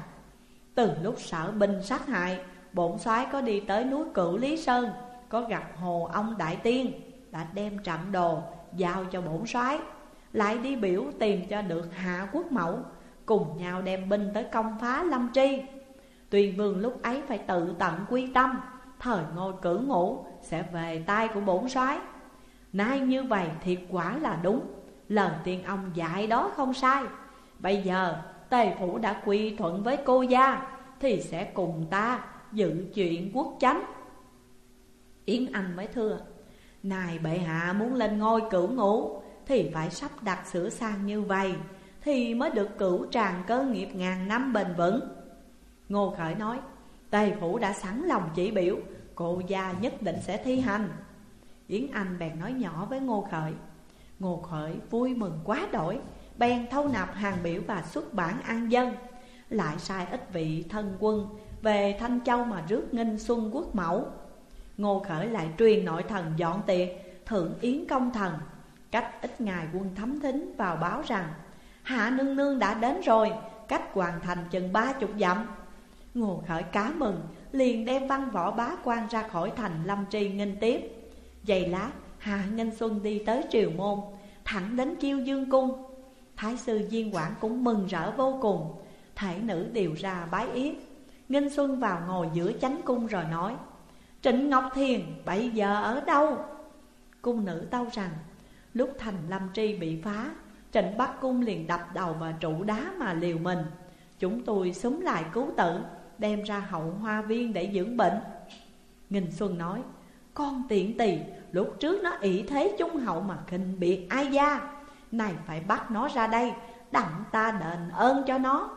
Từ lúc sở binh sát hại, Bổn soái có đi tới núi Cửu Lý Sơn, Có gặp Hồ ông Đại Tiên, Đã đem trận đồ Giao cho bổn soái, Lại đi biểu tìm cho được hạ quốc mẫu, Cùng nhau đem binh tới công phá Lâm Tri. Tuyền vương lúc ấy phải tự tận quy tâm, Thời ngôi cử ngũ sẽ về tay của bổn soái. Nay như vậy thiệt quả là đúng. Lời tiên ông dạy đó không sai. Bây giờ Tề Phủ đã quy thuận với cô gia, Thì sẽ cùng ta dự chuyện quốc chánh. Yến Anh mới thưa, Này bệ hạ muốn lên ngôi cửu ngũ, Thì phải sắp đặt sửa sang như vậy, thì mới được cửu tràng cơ nghiệp ngàn năm bền vững. Ngô Khởi nói, Tề Phủ đã sẵn lòng chỉ biểu Cô gia nhất định sẽ thi hành. Yến Anh bèn nói nhỏ với Ngô Khởi. Ngô Khởi vui mừng quá đổi, Bèn thâu nạp hàng biểu và xuất bản an dân. Lại sai ít vị thân quân Về Thanh Châu mà rước nghinh xuân quốc mẫu. Ngô Khởi lại truyền nội thần dọn tiệc, Thượng yến công thần. Cách ít ngày quân thấm thính vào báo rằng, Hạ nương nương đã đến rồi, Cách hoàn thành chừng ba chục dặm. Ngô Khởi cá mừng Liền đem văn võ bá quan ra khỏi thành lâm tri nghênh tiếp. Giày lá Hạ Nghênh Xuân đi tới triều môn, Thẳng đến chiêu dương cung. Thái sư Diên Quảng cũng mừng rỡ vô cùng Thể nữ điều ra bái yết. Nghênh Xuân vào ngồi giữa chánh cung rồi nói, Trịnh Ngọc Thiền bây giờ ở đâu? Cung nữ tâu rằng, Lúc thành lâm tri bị phá, Trịnh Bắc Cung liền đập đầu vào trụ đá mà liều mình. Chúng tôi súng lại cứu tử. Đem ra hậu hoa viên để dưỡng bệnh. Nghìn Xuân nói, Con tiện tỳ, lúc trước nó ỷ thế trung hậu mà khinh biệt ai gia. Này phải bắt nó ra đây, Đặng ta đền ơn cho nó.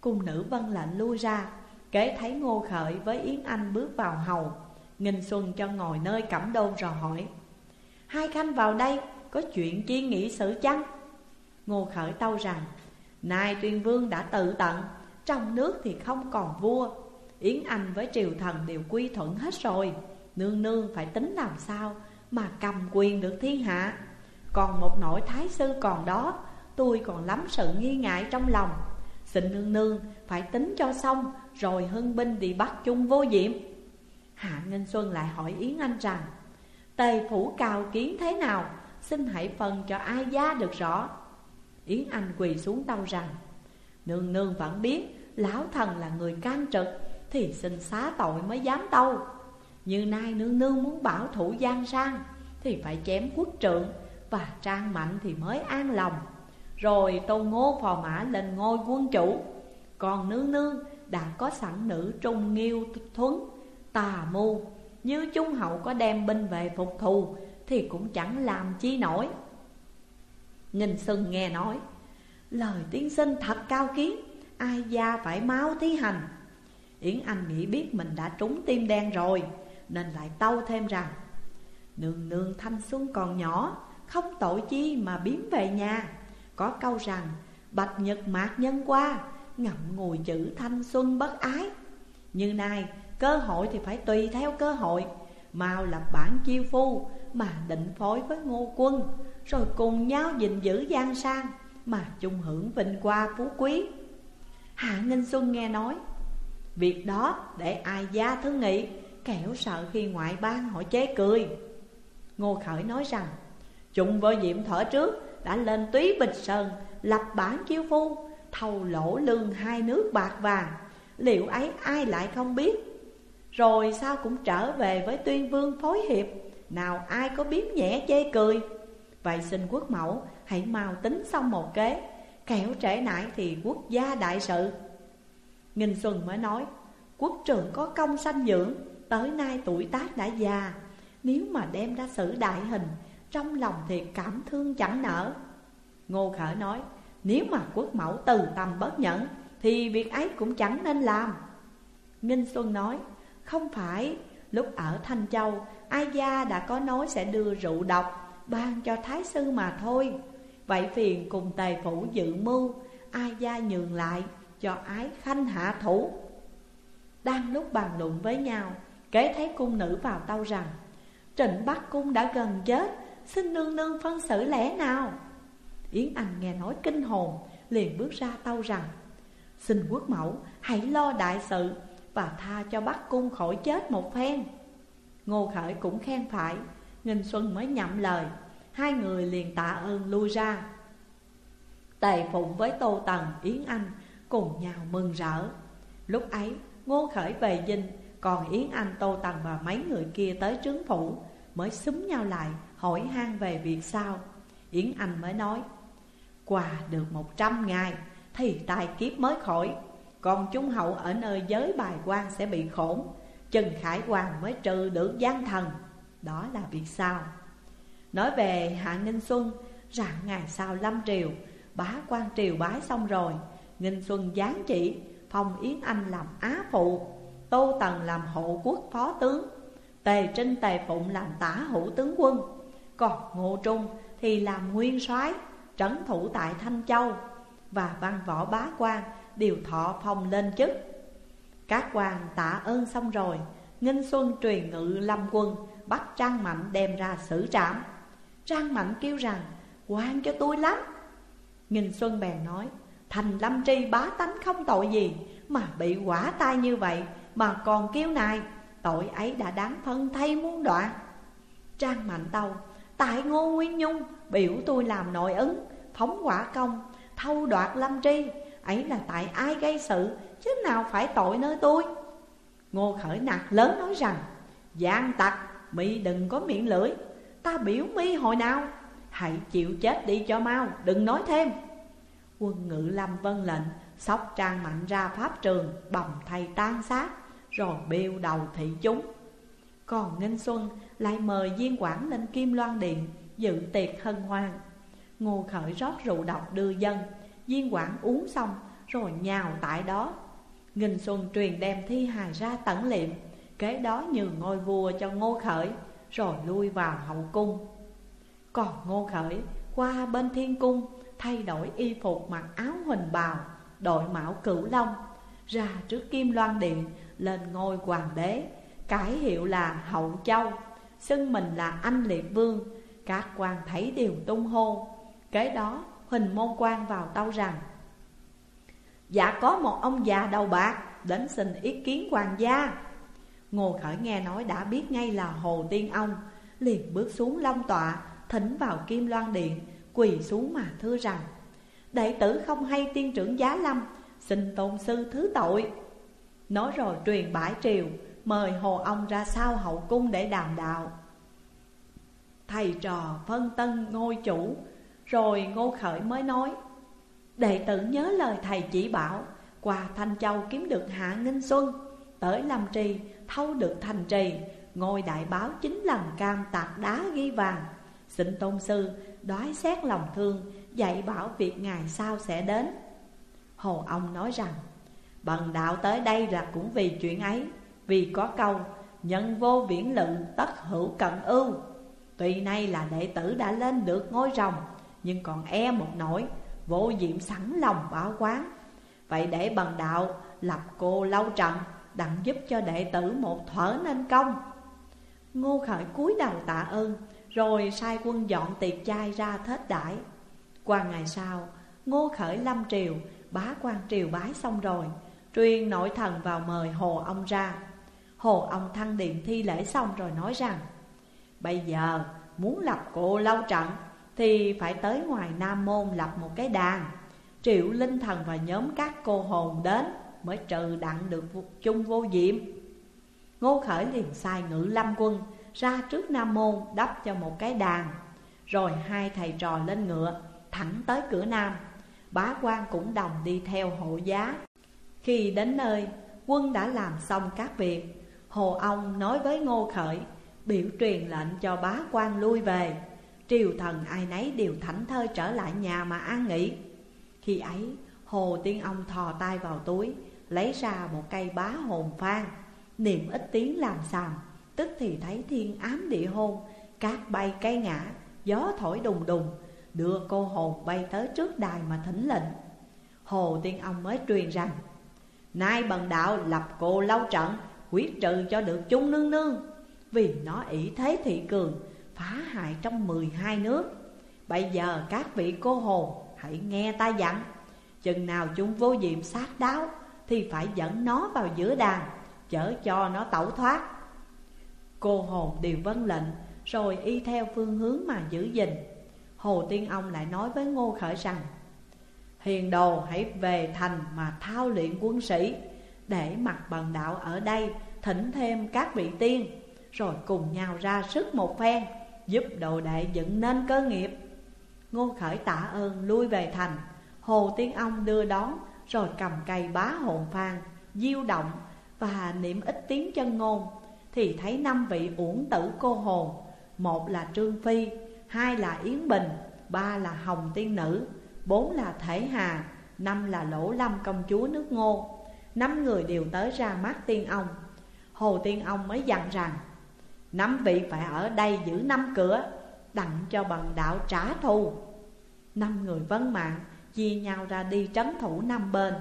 Cung nữ vân lệnh lui ra, Kế thấy Ngô Khởi với Yến Anh bước vào hầu. Nghìn Xuân cho ngồi nơi cẩm đôn rồi hỏi, Hai khanh vào đây, có chuyện chi nghị sự chăng? Ngô Khởi tâu rằng, Nay tuyên vương đã tự tận trong nước thì không còn vua. Yến Anh với triều thần đều quy thuận hết rồi. Nương nương phải tính làm sao Mà cầm quyền được thiên hạ. Còn một nội thái sư còn đó, Tôi còn lắm sự nghi ngại trong lòng. Xin nương nương phải tính cho xong, Rồi hưng binh đi bắt chung vô diệm. Hạ ngân Xuân lại hỏi Yến Anh rằng, Tề phủ cào kiến thế nào? Xin hãy phân cho ai gia được rõ? Yến Anh quỳ xuống tâu rằng, Nương nương vẫn biết Lão thần là người can trực, Thì xin xá tội mới dám tâu. Như nay nương nương muốn bảo thủ gian sang, Thì phải chém quốc trượng Và trang mạnh thì mới an lòng. Rồi tô ngô phò mã lên ngôi quân chủ. Còn nương nương đã có sẵn nữ trung nghiêu thuấn, Tà mưu Như trung hậu có đem binh về phục thù, Thì cũng chẳng làm chi nổi. Nghìn sừng nghe nói, Lời tiên sinh thật cao kiến Ai da, phải máu thí hành. Yến Anh nghĩ biết mình đã trúng tim đen rồi, Nên lại tâu thêm rằng, Nương nương thanh xuân còn nhỏ, Không tội chi mà biến về nhà. Có câu rằng, Bạch nhật mạc nhân qua, Ngậm ngùi chữ thanh xuân bất ái. Như nay, cơ hội thì phải tùy theo cơ hội. Mau lập bản chiêu phu Mà định phối với ngô quân, Rồi cùng nhau gìn giữ gian sang Mà chung hưởng vinh qua phú quý. Hạ Nghinh Xuân nghe nói, Việc đó để ai gia thứ nghị Kẻo sợ khi ngoại bang họ chế cười. Ngô Khởi nói rằng Chúng vô diệm thở trước Đã lên túy bình Sơn, Lập bản chiêu phu Thầu lỗ lương hai nước bạc vàng. Liệu ấy ai lại không biết? Rồi sao cũng trở về với tuyên vương phối hiệp, Nào ai có biết nhẹ chê cười? Vậy xin quốc mẫu hãy mau tính xong một kế. Kẻo trễ nại thì quốc gia đại sự. Nghìn Xuân mới nói, Quốc trưởng có công sanh dưỡng, Tới nay tuổi tác đã già. Nếu mà đem ra xử đại hình, Trong lòng thì cảm thương chẳng nở. Ngô Khởi nói, Nếu mà quốc mẫu từ tâm bất nhẫn, Thì việc ấy cũng chẳng nên làm. Nghinh Xuân nói, Không phải, Lúc ở Thanh Châu, Ai gia đã có nói sẽ đưa rượu độc, Ban cho Thái Sư mà thôi. Vậy phiền cùng tề phủ dự mưu, Ai gia nhường lại cho ái khanh hạ thủ. Đang lúc bàn luận với nhau, Kế thấy cung nữ vào tâu rằng, Trịnh Bắc Cung đã gần chết, Xin nương nương phân xử lẽ nào? Yến Anh nghe nói kinh hồn, Liền bước ra tâu rằng, Xin quốc mẫu, hãy lo đại sự Và tha cho Bắc Cung khỏi chết một phen. Ngô Khởi cũng khen phải Nghìn Xuân mới nhậm lời Hai người liền tạ ơn lui ra Tề Phụng với Tô Tần, Yến Anh cùng nhau mừng rỡ. Lúc ấy Ngô Khởi về dinh Còn Yến Anh, Tô Tần và mấy người kia tới trướng phủ Mới xúm nhau lại hỏi han về việc sao. Yến Anh mới nói quà được một trăm ngày Thì tài kiếp mới khỏi. Còn Trung Hậu ở nơi giới bài quan sẽ bị khổn Trần Khải Hoàng mới trừ được gian thần. Đó là việc sao? Nói về Hạ Ninh Xuân, rằng ngày sau lâm triều, Bá quan triều bái xong rồi Ninh Xuân giáng chỉ, Phong Yến Anh làm á phụ, Tô Tần làm hộ quốc phó tướng, Tề Trinh, Tề Phụng làm tả hữu tướng quân, Còn Ngô Trung thì làm nguyên soái, trấn thủ tại Thanh Châu Và văn võ bá quan đều thọ phong lên chức. Các quan tạ ơn xong rồi, Nghinh Xuân truyền ngự lâm quân, Bắt Trang Mạnh đem ra xử trảm. Trang Mạnh kêu rằng quan cho tôi lắm. Nghìn Xuân bèn nói, Thành lâm tri bá tánh không tội gì Mà bị quả tai như vậy Mà còn kêu này Tội ấy đã đáng phân thay muôn đoạn. Trang Mạnh Tâu, Tại Ngô Nguyên Nhung, biểu tôi làm nội ứng, Phóng quả công, Thâu đoạt lâm tri, Ấy là tại ai gây sự, Chứ nào phải tội nơi tôi? Ngô Khởi nạt lớn nói rằng, Giang tặc mị đừng có miệng lưỡi. Ta biểu mi hồi nào? Hãy chịu chết đi cho mau Đừng nói thêm. Quân ngự lâm vân lệnh Sóc trang mạnh ra pháp trường Bầm thầy tan xác, Rồi bêu đầu thị chúng. Còn Ninh Xuân lại mời Viên Quảng lên Kim Loan Điện Dự tiệc hân hoan. Ngô Khởi rót rượu độc đưa dân Viên Quảng uống xong Rồi nhào tại đó. Nghìn Xuân truyền đem thi hài ra tẩn liệm Kế đó nhường ngôi vua cho Ngô Khởi. Rồi lui vào hậu cung. Còn Ngô Khởi qua bên thiên cung, Thay đổi y phục mặc áo huỳnh bào, Đội mão cửu long, Ra trước Kim Loan Điện, Lên ngôi hoàng đế, Cải hiệu là Hậu Châu, Xưng mình là anh liệt vương. Các quan thấy đều tung hô, Kế đó Huỳnh Môn quan vào tâu rằng Dạ có một ông già đầu bạc Đến xin ý kiến hoàng gia. Ngô Khởi nghe nói đã biết ngay là Hồ Tiên Ông, Liền bước xuống long tọa, Thỉnh vào Kim Loan Điện, Quỳ xuống mà thưa rằng, Đệ tử không hay tiên trưởng giá lâm, Xin tôn sư thứ tội. Nói rồi truyền bãi triều, Mời Hồ ông ra sau hậu cung để đàm đạo. Thầy trò phân tân ngôi chủ, Rồi Ngô Khởi mới nói, Đệ tử nhớ lời thầy chỉ bảo, Qua Thanh Châu kiếm được Hạ Nghinh Xuân, Tới Lâm Trì thâu được thành trì, Ngôi đại báo chính lần cam tạc đá ghi vàng. Xin tôn sư, đoái xét lòng thương, Dạy bảo việc ngày sau sẽ đến. Hồ ông nói rằng, Bần đạo tới đây là cũng vì chuyện ấy, Vì có câu, Nhân vô viễn lự tất hữu cận ưu. Tuy nay là đệ tử đã lên được ngôi rồng, Nhưng còn e một nỗi, Vô diệm sẵn lòng bảo quán. Vậy để bần đạo lập cô lâu trận Đặng giúp cho đệ tử một thở nên công. Ngô Khởi cúi đầu tạ ơn, Rồi sai quân dọn tiệc chay ra thết đãi. Qua ngày sau, Ngô Khởi lâm triều, Bá quan triều bái xong rồi, Truyền nội thần vào mời Hồ ông ra. Hồ ông thăng điện thi lễ xong rồi nói rằng, Bây giờ muốn lập cô lâu trận Thì phải tới ngoài Nam Môn lập một cái đàn, Triệu linh thần và nhóm các cô hồn đến. Mới trừ đặng được chung vô diệm. Ngô Khởi liền sai ngự lâm quân, Ra trước Nam Môn đắp cho một cái đàn. Rồi hai thầy trò lên ngựa, Thẳng tới cửa Nam. Bá quan cũng đồng đi theo hộ giá. Khi đến nơi, Quân đã làm xong các việc. Hồ ông nói với Ngô Khởi, Biểu truyền lệnh cho bá quan lui về. Triều thần ai nấy đều thảnh thơi trở lại nhà mà an nghỉ. Khi ấy, Hồ Tiên Ông thò tay vào túi Lấy ra một cây bá hồn phan Niệm ít tiếng làm sàm, Tức thì thấy thiên ám địa hôn, Cát bay cây ngã, Gió thổi đùng đùng, Đưa cô hồn bay tới trước đài mà thỉnh lệnh. Hồ Tiên Ông mới truyền rằng, Nay bần đạo lập cô lâu trận, Quyết trừ cho được chung nương nương. Vì nó ỷ thế thị cường, Phá hại trong 12 nước. Bây giờ các vị cô hồn, Hãy nghe ta dặn, Chừng nào chúng vô diệm sát đáo thì phải dẫn nó vào giữa đàn, Chở cho nó tẩu thoát. Cô hồn đều vâng lệnh, Rồi y theo phương hướng mà giữ gìn. Hồ Tiên Ông lại nói với Ngô Khởi rằng, Hiền đồ, hãy về thành mà thao luyện quân sĩ, Để mặt bần đạo ở đây, thỉnh thêm các vị tiên, Rồi cùng nhau ra sức một phen, Giúp đồ đệ dựng nên cơ nghiệp. Ngô Khởi tạ ơn lui về thành. Hồ Tiên Ông đưa đón rồi cầm cây bá hồn phan Diêu động và niệm ít tiếng chân ngôn, Thì thấy năm vị uổng tử cô hồn. Một là Trương Phi, Hai là Yến Bình, Ba là Hồng Tiên Nữ, Bốn là Thể Hà, Năm là Lỗ Lâm công chúa nước ngô. Năm người đều tới ra mắt tiên ông. Hồ Tiên Ông mới dặn rằng, Năm vị phải ở đây giữ năm cửa, Đặng cho bằng đạo trả thù. Năm người vân mạng chia nhau ra đi trấn thủ năm bên.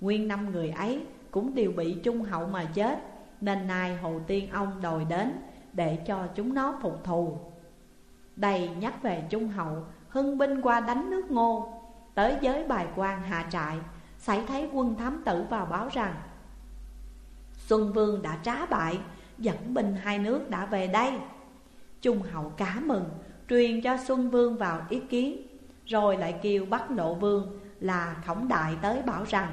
Nguyên năm người ấy cũng đều bị trung hậu mà chết, Nên nay Hồ Tiên Ông đòi đến để cho chúng nó phục thù. Đây nhắc về trung hậu, hưng binh qua đánh nước ngô, Tới giới bài quan hạ trại Xảy thấy quân thám tử vào báo rằng, Xuân Vương đã trá bại, Dẫn binh hai nước đã về đây. Trung hậu cá mừng, Truyền cho Xuân Vương vào ý kiến. Rồi lại kêu bắt Nộ vương là khổng đại tới bảo rằng,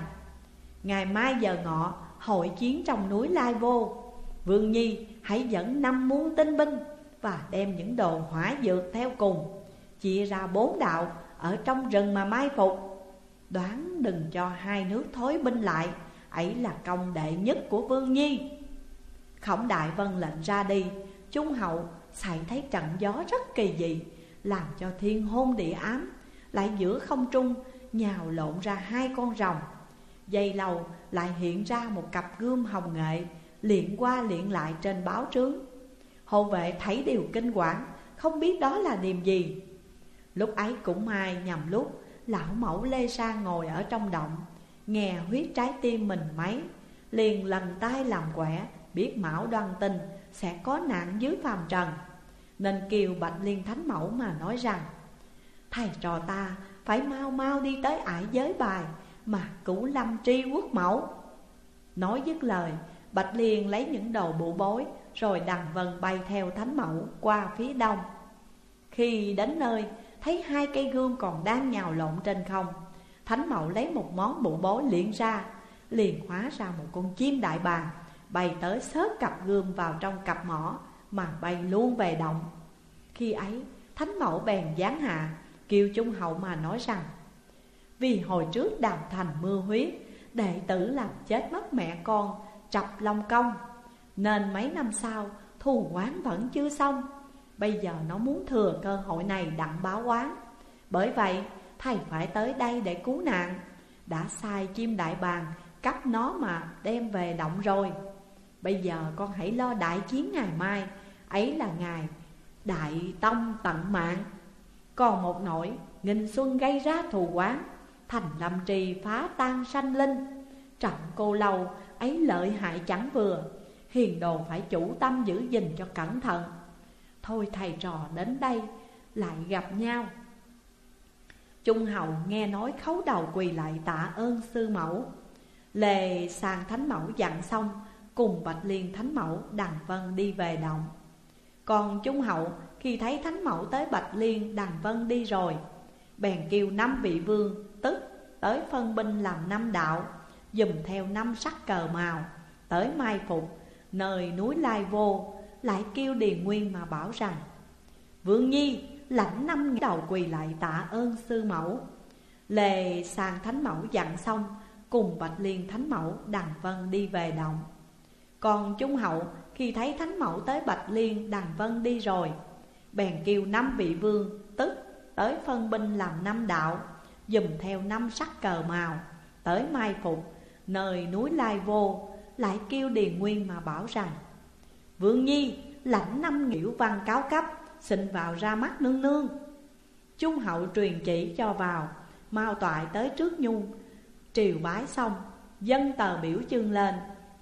Ngày mai giờ ngọ, hội chiến trong núi Lai Vô. Vương Nhi, hãy dẫn năm muôn tinh binh Và đem những đồ hỏa dược theo cùng, Chia ra bốn đạo ở trong rừng mà mai phục. Đoán đừng cho hai nước thối binh lại, Ấy là công đệ nhất của Vương Nhi. Khổng đại vân lệnh ra đi. Trung hậu xảy thấy trận gió rất kỳ dị, Làm cho thiên hôn địa ám. Lại giữa không trung, nhào lộn ra hai con rồng. Dây lầu lại hiện ra một cặp gươm hồng nghệ, Liện qua liện lại trên báo trướng. Hộ vệ thấy điều kinh quản Không biết đó là niềm gì. Lúc ấy cũng may nhầm lúc, Lão mẫu Lê Sa ngồi ở trong động, Nghe huyết trái tim mình mấy, Liền lần tay làm quẻ, Biết mão đoan tình sẽ có nạn dưới phàm trần. Nên kiều Bạch Liên Thánh Mẫu mà nói rằng Thầy trò ta phải mau mau đi tới ải giới bài Mà cứu lâm tri quốc mẫu. Nói dứt lời, Bạch Liên lấy những đồ bụ bối Rồi đằng vần bay theo Thánh Mẫu qua phía đông. Khi đến nơi, Thấy hai cây gươm còn đang nhào lộn trên không, Thánh Mẫu lấy một món bụ bối liền ra, Liền hóa ra một con chim đại bàng Bay tới sớt cặp gươm vào trong cặp mỏ Mà bay luôn về động. Khi ấy, Thánh Mẫu bèn giáng hạ Kêu Trung Hậu mà nói rằng, Vì hồi trước đàm thành mưa huyết Đệ tử làm chết mất mẹ con Trập Long Công, Nên mấy năm sau thù quán vẫn chưa xong. Bây giờ nó muốn thừa cơ hội này đặng báo quán. Bởi vậy, thầy phải tới đây để cứu nạn. Đã sai chim đại bàng cắp nó mà đem về động rồi. Bây giờ con hãy lo đại chiến ngày mai, Ấy là ngày đại tông tận mạng. Còn một nỗi nghìn xuân gây ra thù quán Thành lâm trì phá tan sanh linh. Trọng cô lâu, ấy lợi hại chẳng vừa, Hiền đồ phải chủ tâm giữ gìn cho cẩn thận. Thôi thầy trò đến đây, lại gặp nhau. Trung hậu nghe nói khấu đầu quỳ lại tạ ơn sư mẫu. Lề sang thánh mẫu dặn xong, Cùng Bạch Liên thánh mẫu đằng vân đi về động. Còn Trung hậu khi thấy thánh mẫu tới Bạch Liên đằng vân đi rồi. Bèn kêu năm vị vương, tức, tới phân binh làm năm đạo, Dùm theo năm sắc cờ màu, Tới mai phục, nơi núi Lai Vô, lại kêu Điền Nguyên mà bảo rằng, Vương Nhi, lãnh năm đầu quỳ lại tạ ơn sư mẫu. Lề sàng thánh mẫu dặn xong, Cùng Bạch Liên, thánh mẫu đằng vân đi về động. Còn Trung Hậu, khi thấy thánh mẫu tới Bạch Liên đằng vân đi rồi Bèn kêu năm vị vương tức tới phân binh làm năm đạo, Dùm theo năm sắc cờ màu. Tới mai phục, nơi núi Lai Vô, Lại kêu Điền Nguyên mà bảo rằng, Vương Nhi, lãnh năm nghĩa văn cáo cấp, Xin vào ra mắt nương nương. Trung hậu truyền chỉ cho vào, Mau toại tới trước nhung Triều bái xong, Dân tờ biểu chương lên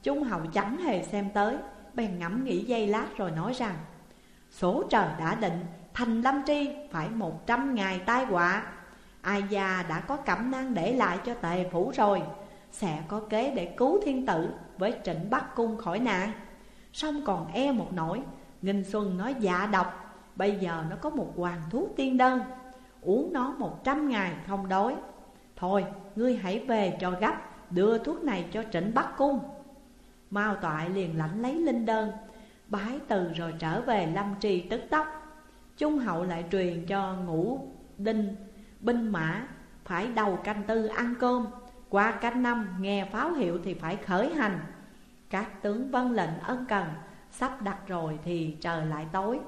Trung hậu chẳng hề xem tới, Bèn ngẫm nghĩ dây lát rồi nói rằng Số trời đã định, Thành lâm tri, phải một trăm ngày tai họa. Ai già đã có cẩm năng để lại cho tề phủ rồi, Sẽ có kế để cứu thiên tử Với trịnh Bắc Cung khỏi nạn. Xong còn e một nỗi Nghìn Xuân nói dạ độc, Bây giờ nó có một hoàng thuốc tiên đơn, Uống nó một trăm ngày không đói. Thôi, ngươi hãy về cho gấp, Đưa thuốc này cho trịnh Bắc Cung. Mao toại liền lãnh lấy linh đơn Bái từ rồi trở về lâm trì tức tốc. Trung hậu lại truyền cho ngũ đinh, Binh mã, phải đầu canh tư ăn cơm. Qua canh năm, nghe pháo hiệu thì phải khởi hành. Các tướng vân lệnh ân cần, Sắp đặt rồi thì trời lại tối.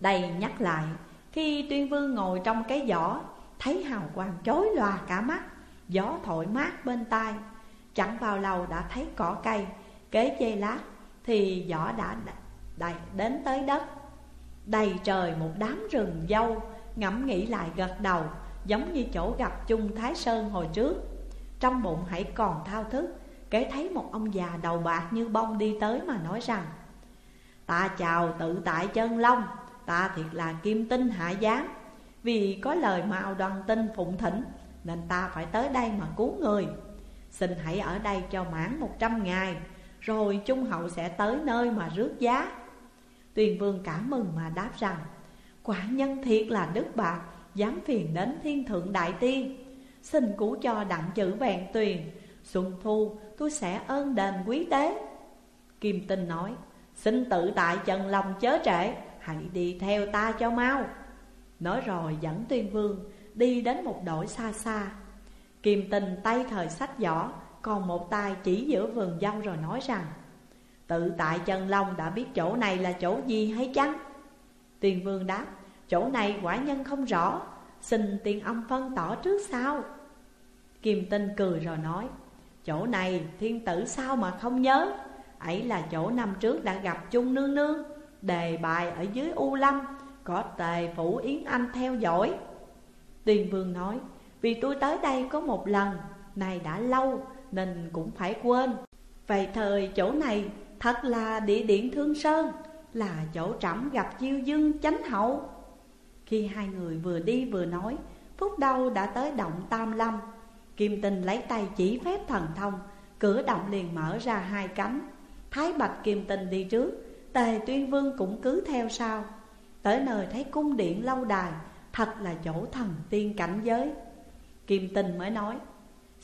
Đây nhắc lại, Khi tuyên vương ngồi trong cái giỏ, Thấy hào quang chói lòa cả mắt, Gió thổi mát bên tai. Chẳng vào lầu đã thấy cỏ cây, Kế chê lát thì giỏ đã đầy, đến tới đất. Đầy trời một đám rừng dâu, Ngẫm nghĩ lại gật đầu, Giống như chỗ gặp chung Thái Sơn hồi trước. Trong bụng hãy còn thao thức Kể thấy một ông già đầu bạc như bông đi tới mà nói rằng, Ta chào tự tại chân long, Ta thiệt là kim tinh hạ giáng Vì có lời mạo đoàn tinh phụng thỉnh, Nên ta phải tới đây mà cứu người. Xin hãy ở đây cho mãn một trăm ngày rồi Trung Hậu sẽ tới nơi mà rước giá. Tuyền Vương cảm mừng mà đáp rằng, Quả nhân thiệt là đức bạc, Dám phiền đến thiên thượng đại tiên. Xin cứu cho đặng chữ vẹn tuyền, Xuân thu, tôi sẽ ơn đền quý tế Kim Tinh nói, Xin tự tại trần lòng chớ trễ, Hãy đi theo ta cho mau. Nói rồi dẫn tuyên vương Đi đến một đội xa xa. Kim Tinh tay thời sách giỏ còn một tay chỉ giữa vườn dâu rồi nói rằng, Tự tại chân Long đã biết chỗ này là chỗ gì hay chăng? tiền vương đáp, Chỗ này quả nhân không rõ. Xin tiên ông phân tỏ trước sao Kim Tinh cười rồi nói, Chỗ này thiên tử sao mà không nhớ? Ấy là chỗ năm trước đã gặp chung nương nương, Đề bài ở dưới U Lâm, Có tề phủ Yến Anh theo dõi. Tiền vương nói, Vì tôi tới đây có một lần Này đã lâu nên cũng phải quên. Vậy thời chỗ này, thật là địa điểm Thương Sơn, Là chỗ trẫm gặp chiêu dương chánh hậu. Khi hai người vừa đi vừa nói Phút đâu đã tới động Tam Lâm. Kim Tinh lấy tay chỉ phép thần thông Cửa động liền mở ra hai cánh. Thái Bạch Kim Tinh đi trước, Tề Tuyên Vương cũng cứ theo sau. Tới nơi thấy cung điện lâu đài, Thật là chỗ thần tiên cảnh giới. Kim Tinh mới nói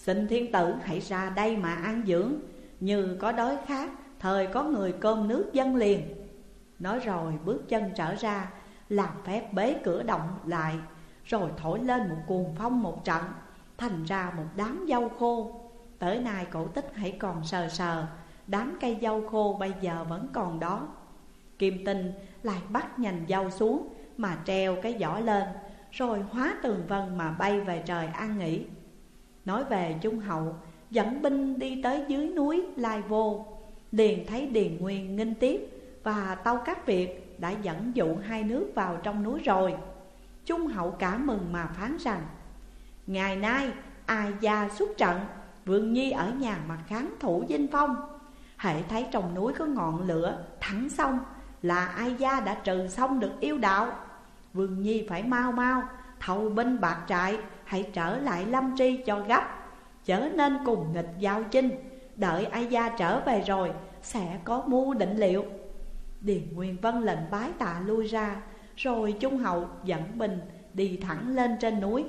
Xin thiên tử hãy ra đây mà ăn dưỡng. Như có đói khát, Thời có người cơm nước dân liền. Nói rồi bước chân trở ra, Làm phép bế cửa động lại, Rồi thổi lên một cuồng phong một trận, Thành ra một đám dâu khô. Tới nay cổ tích hãy còn sờ sờ, Đám cây dâu khô bây giờ vẫn còn đó. Kim tinh lại bắt nhành dâu xuống Mà treo cái giỏ lên, Rồi hóa tường vân mà bay về trời an nghỉ. Nói về Dung Hậu, Dẫn binh đi tới dưới núi Lai Vô. Liền thấy Điền Nguyên nghinh tiếp Và tâu các Việt đã dẫn dụ hai nước vào trong núi rồi. Trung Hậu cả mừng mà phán rằng, Ngày nay, ai gia xuất trận, Vương Nhi ở nhà mà kháng thủ dinh phong. Hệ thấy trong núi có ngọn lửa thẳng xong Là ai gia đã trừ xong được yêu đạo. Vương Nhi phải mau mau, Thầu binh bạc trại Hãy trở lại lâm tri cho gấp. Chớ nên cùng nghịch giao chinh. Đợi ai gia trở về rồi, Sẽ có mưu định liệu. Điền Nguyên Vân lệnh bái tạ lui ra, Rồi Trung Hậu dẫn bình đi thẳng lên trên núi.